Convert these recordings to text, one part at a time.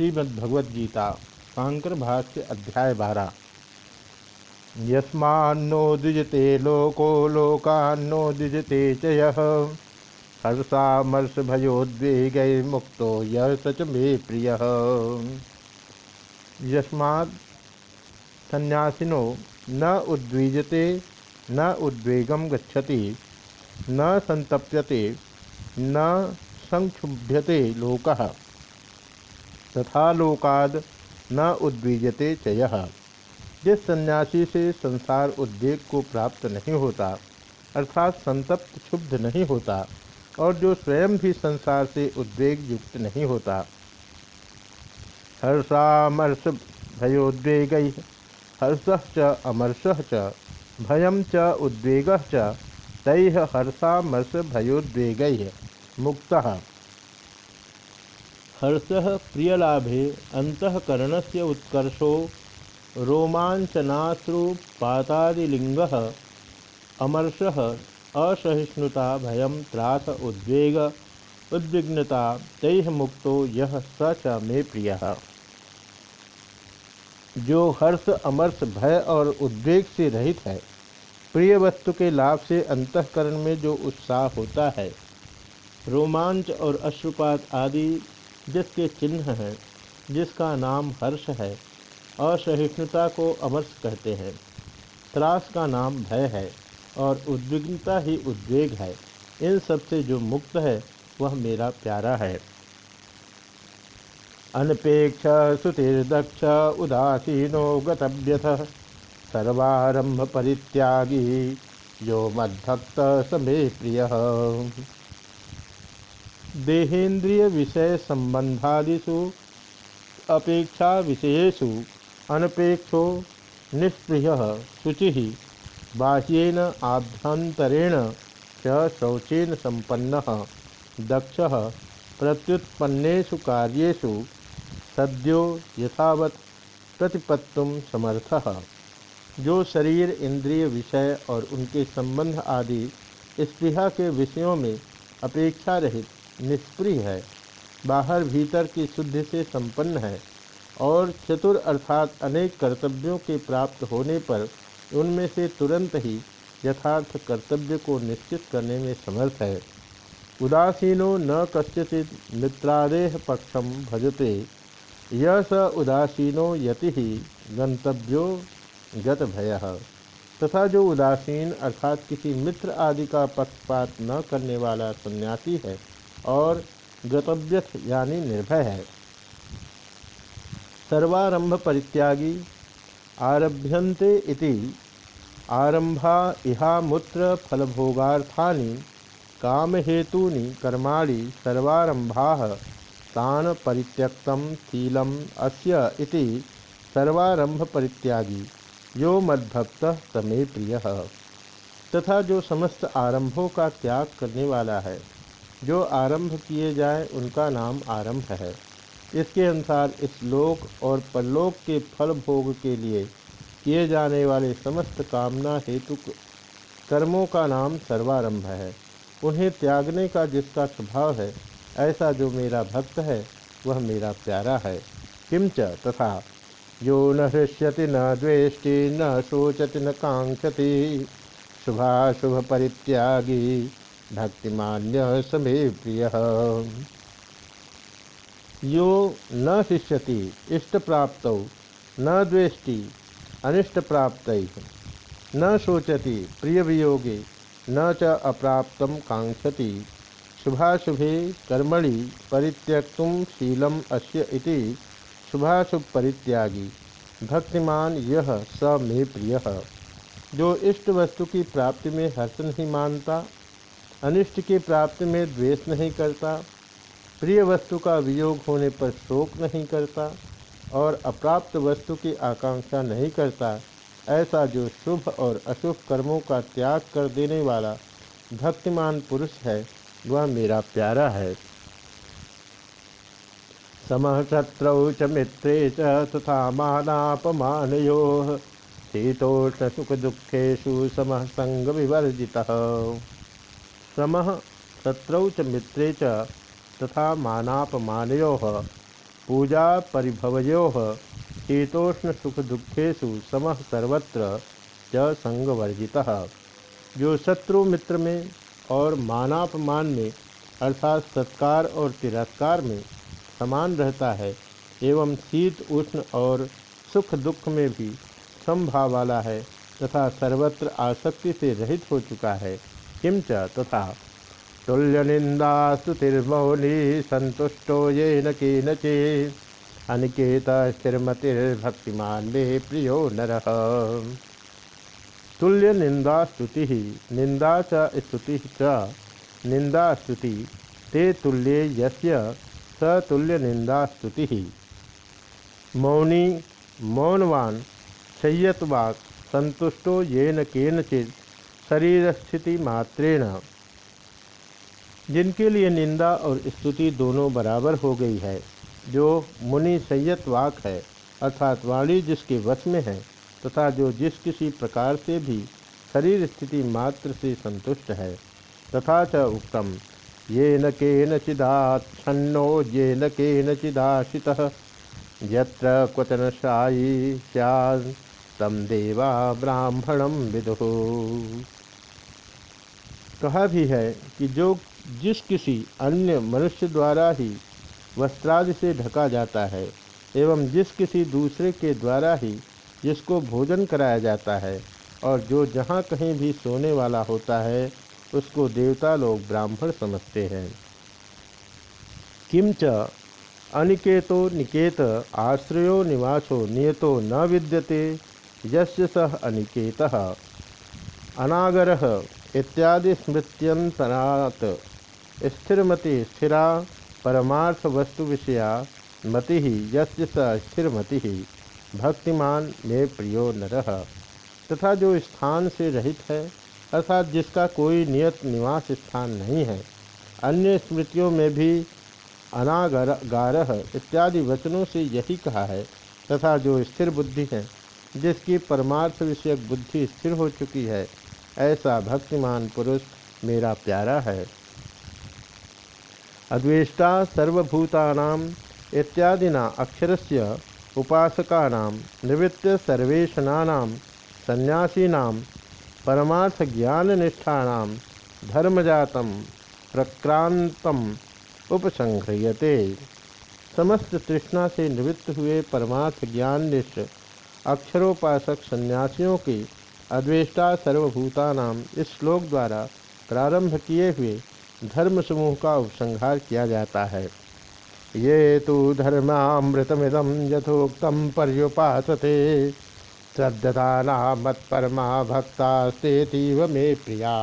श्रीमद्भगवद्गीता, शांकर भाष्य अध्याय बारह। यस्मान्नो लोको लोकान्नो द्विजते च हर्षामर्षभयोद्वेगैर्मुक्तो यः सच मे प्रिय। यस्मात् संन्यासिनो न उद्वीजते, न उद्वेगम गच्छति, न संतप्यते न संक्षुभ्यते लोकः। तथा लोकाद न उद्वीजते चय जिस सन्यासी से संसार उद्वेग को प्राप्त नहीं होता, अर्थात संतप्त क्षुब्ध नहीं होता, और जो स्वयं भी संसार से उद्वेग युक्त नहीं होता, हर्षामर्ष भयोद्वेग, हर्ष च अमर्ष च भयम च उद्वेग च, तै हर्षामर्ष भयोद्वेग मुक्त। हर्ष प्रियलाभे अंतकरण से उत्कर्षो रोमांचनाश्रुपातादिलिंग अमर्ष असहिष्णुता भय त्रास उद्वेग उद्विग्नता तैह मुक्तो यह स च मे प्रिय। जो हर्ष, अमर्ष, भय और उद्वेग से रहित है, प्रिय वस्तु के लाभ से अंतकरण में जो उत्साह होता है, रोमांच और अश्रुपात आदि जिसके चिन्ह हैं, जिसका नाम हर्ष है, असहिष्णुता को अमर्ष कहते हैं। त्रास का नाम भय है और उद्विग्नता ही उद्वेग है। इन सबसे जो मुक्त है, वह मेरा प्यारा है। अनपेक्ष सुतिर्दक्ष उदासीनो गतव्यथ, सर्वारंभ परित्यागी, यो मद्भक्त समे प्रिय। देहेन्द्रिय विषय संबंधादिषु अपेक्षा विषयेषु अनपेक्षो निष्प्रिय शुचि। बाह्यन आभ्यंतरेण च शौचेन संपन्न दक्ष प्रत्युत्पन्नेषु कार्यु सद्यो यथावत प्रतिपत्तुम समर्थः। जो शरीर, इंद्रिय विषय और उनके संबंध आदि स्पृहा के विषयों में अपेक्षा रहित निष्प्रिय है। बाहर भीतर की शुद्धि से संपन्न है और चतुर अर्थात अनेक कर्तव्यों के प्राप्त होने पर उनमें से तुरंत ही यथार्थ कर्तव्य को निश्चित करने में समर्थ है। उदासीनो न कस्यचित मित्रादेह पक्षम भजते यह स उदासीनो यति ही गंतव्यो गत भय तथा जो उदासीन अर्थात किसी मित्र आदि का पक्षपात न करने वाला सन्यासी है और गतव्यथ यानी निर्भय है। सर्वारंभ परित्यागी, आरभ्यन्ते इति, आरंभा इहामुत्र फलभोगार्थानि, कामहेतूनि कर्माणि सर्वारंभा, तान परित्यक्तम शीलम अस्य इति सर्वारंभ परित्यागी, यो मद्भक्त समे प्रिय। तथा जो समस्त आरंभों का त्याग करने वाला है। जो आरंभ किए जाए, उनका नाम आरंभ है। इसके अनुसार इस लोक और परलोक के फल भोग के लिए किए जाने वाले समस्त कामना हेतु कर्मों का नाम सर्वारंभ है। उन्हें त्यागने का जिसका स्वभाव है, ऐसा जो मेरा भक्त है, वह मेरा प्यारा है। किंच तथा, यो न हृष्यति, न द्वेष्टि, न शोचति, न कांक्षति, शुभाशुभ परित्यागी। भक्तिमान्य समे प्रिय। यो न शिष्यति इष्ट प्राप्त न द्वेष्टि अनिष्ट प्राप्त न शोचति प्रिय वियोगे न च अप्राप्त कांक्षति शुभाशुभे कर्मणि परित्यक्तुम शीलम अस्य इति शुभाशुभ परित्यागी भक्तिमान यह स मे प्रिय। जो इष्ट वस्तु की प्राप्ति में हर्ष नहीं मानता अनिष्ट की प्राप्ति में द्वेष नहीं करता, प्रिय वस्तु का वियोग होने पर शोक नहीं करता और अप्राप्त वस्तु की आकांक्षा नहीं करता, ऐसा जो शुभ और अशुभ कर्मों का त्याग कर देने वाला भक्तिमान पुरुष है, वह मेरा प्यारा है। समः शत्रौ च मित्रे च तथा मानापमानयो शीतोष्ण सुख दुखेशु समः संग विवर्जितः समः शत्रौ च मित्रे च तथा मानापमानयो पूजा परिभवयो शीतोष्ण सुख दुखेशु समः सर्वत्र च संगवर्जिता। जो शत्रु मित्र में और मानापमान में, अर्थात सत्कार और तिरस्कार में समान रहता है, एवं शीत, उष्ण और सुख दुख में भी समभाव वाला है, तथा सर्वत्र आसक्ति से रहित हो चुका है। किंच तथा तुल्य निंदा स्तुतिर्मौली संतुष्टो ये न चे अनिकेत स्थिरमतिर्भक्तिमान मे प्रियो नर। तुल्य निंदा स्तुति निंदा च स्तुति च। निंदा स्तुति ते तुल्ये यस्य स तुल्य निंदा स्तुति मौनी, मौनवान संयतवाक संतुष्टो येन केनचित। शरीर स्थिति मात्रेण जिनके लिए निंदा और स्तुति दोनों बराबर हो गई है, जो मुनि संयत वाक है, अर्थात वाणी जिसके वश में है, तथा जो जिस किसी प्रकार से भी शरीर स्थिति मात्र से संतुष्ट है, तथा च उत्तम ये न नचिदाच्छन्नो ये न के नचिदाशित यत्र क्वचन शायी सैद तम देवा ब्राह्मणम विदु। कहा भी है कि जो जिस किसी अन्य मनुष्य द्वारा ही वस्त्रादि से ढका जाता है एवं जिस किसी दूसरे के द्वारा ही जिसको भोजन कराया जाता है और जो जहाँ कहीं भी सोने वाला होता है, उसको देवता लोग ब्राह्मण समझते हैं। किंच अनिकेतो निकेत आश्रयो निवासो नियतो न विद्यते, यस्य सह अनिकेत। अनागर इत्यादि स्मृत्यंतरात स्थिरमति स्थिरा परमार्थ वस्तु विषया मति ही यस्य स स्थिरमति। भक्तिमान में प्रियो नर। तथा जो स्थान से रहित है, अर्थात जिसका कोई नियत निवास स्थान नहीं है, अन्य स्मृतियों में भी अनागर गारह इत्यादि वचनों से यही कहा है, तथा जो स्थिर बुद्धि है, जिसकी परमार्थ विषयक बुद्धि स्थिर हो चुकी है ऐसा भक्तिमान पुरुष मेरा प्यारा है। अद्वेष्टा सर्वभूतानाम इत्यादिना अक्षरस्य उपासकानां निवृत्त सर्वेशनानां सन्यासीनां परमार्थ ज्ञान निष्ठानां धर्मजातम प्रक्रांतम उपसंह्रियते। समस्त तृष्णा से निवृत्त हुए परमार्थ ज्ञान निष्ठ अक्षरोपासक सन्यासियों के अद्वेष्टा सर्वभूतानाम इस श्लोक द्वारा प्रारंभ किए हुए धर्म समूह का उपसंहार किया जाता है। ये तो धर्मामृतमिदम यथोक्तम पर्युपासते श्रद्धा मत्परमा भक्तास्तेतीव मे प्रिया।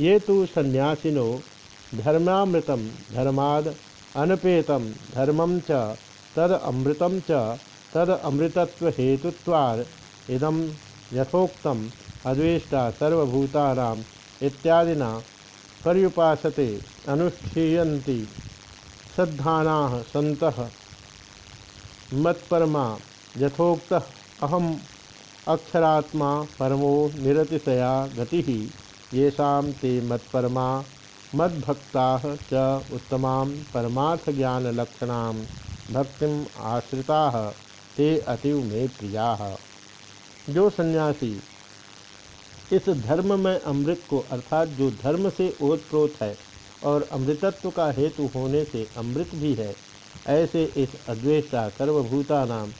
ये तो सन्यासिनो धर्मामृतम धर्माद अनपेतम धर्मम च तद अमृतम च तद अमृतत्व हेतुत्वार इदम यथोक्तम अद्वेष्टा सर्वभूतानाम इत्यादिना पर्युपासते अनुष्ठीयन्ति। श्रद्धाना सत मत्परमा यथोक्त अहम अक्षरात्मा परमो निरतिशया गति। येषा ते मत्परमा मद्भक्ता च उत्तमा परमार्थज्ञानलक्षण भक्ति आश्रिता। ते अतीव मे प्रिया। जो सन्यासी इस धर्म में अमृत को, अर्थात जो धर्म से ओतप्रोत है और अमृतत्व का हेतु होने से अमृत भी है, ऐसे इस अद्वेष्टा सर्वभूता नाम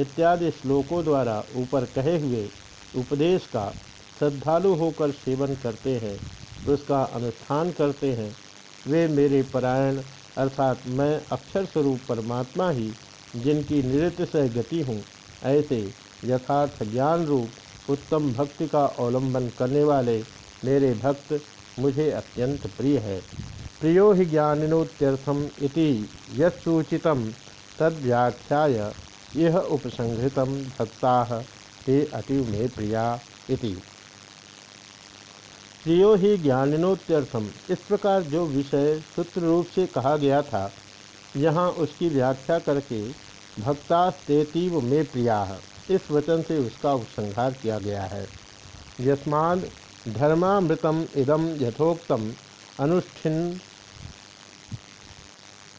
इत्यादि श्लोकों द्वारा ऊपर कहे हुए उपदेश का श्रद्धालु होकर सेवन करते हैं, उसका अनुष्ठान करते हैं। वे मेरे परायण, अर्थात मैं अक्षर स्वरूप परमात्मा ही, जिनकी निरतिशय गति हूँ, ऐसे यथार्थ ज्ञान रूप उत्तम भक्ति का अवलंबन करने वाले मेरे भक्त मुझे अत्यंत प्रिय है। प्रियो ही ज्ञानिनोत्यर्थम इति यसूचित तद्व्याख्याय यह उपसंहृत भक्ता ते अतीव मे प्रिया इति। प्रियो ही ज्ञानिनोत्यर्थम इस प्रकार जो विषय सूत्र रूप से कहा गया था, यहाँ उसकी व्याख्या करके भक्ता तेतीव मे प्रिया। इस वचन से उसका उपसंहार किया गया है। यस्माद धर्मामृतम इदम यथोक्तम अनुष्ठिन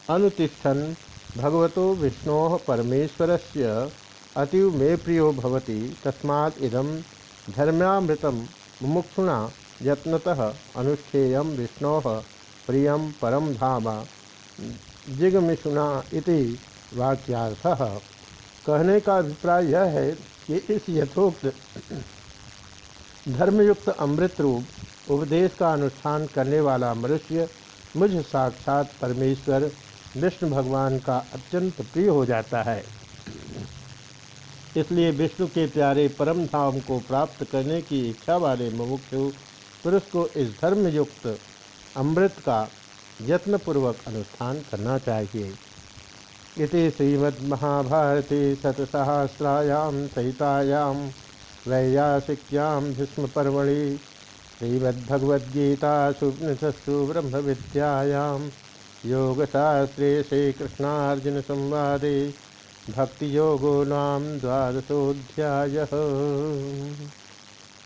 अनुतिष्ठन भगवतो विष्णो परमेश्वर से अतीव मे प्रियो भवति तस्मात् इदं धर्म्यामृतं मुमुक्षुणा यत्नतः अनुष्ठेय विष्णो प्रिय परम धाम जिगमिशुना इति वाक्यार्थ। कहने का अभिप्राय यह है कि इस यथोक्त धर्मयुक्त अमृत रूप उपदेश का अनुष्ठान करने वाला मनुष्य मुझ साक्षात परमेश्वर, विष्णु भगवान का अत्यंत प्रिय हो जाता है। इसलिए विष्णु के प्यारे परम धाम को प्राप्त करने की इच्छा वाले मुमुक्षु पुरुष को इस धर्मयुक्त अमृत का यत्नपूर्वक अनुष्ठान करना चाहिए। इति श्रीमद्महाभारती शतसहस्रायां सहितायां वैयासिक्यां भीष्मपर्वणि श्रीमद्भगवद्गीतासु उपनिषत्सु ब्रह्मविद्यायां योगशास्त्रे श्रीकृष्णार्जुनसंवादे भक्तियोगो नाम द्वादशोऽध्यायः।